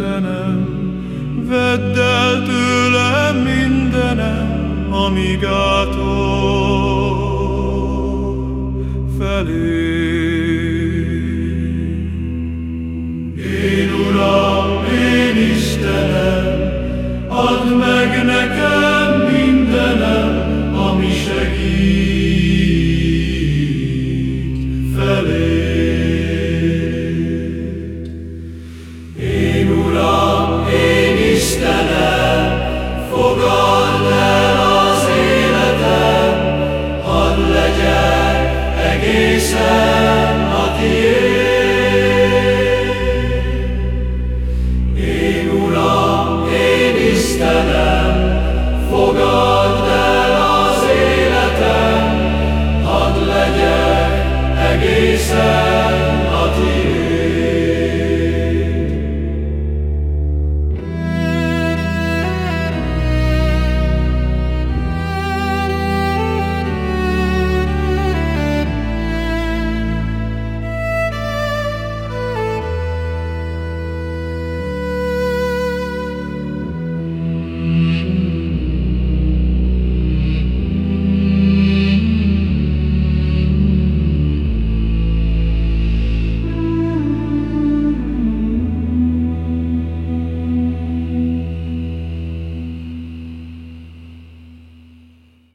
Istenem, vedd el tőlem mindenem, amíg átol felé. Én Uram, én Istenem, add meg nekem, hiszem a tiéd. Én Uram, én Istenem, fogadj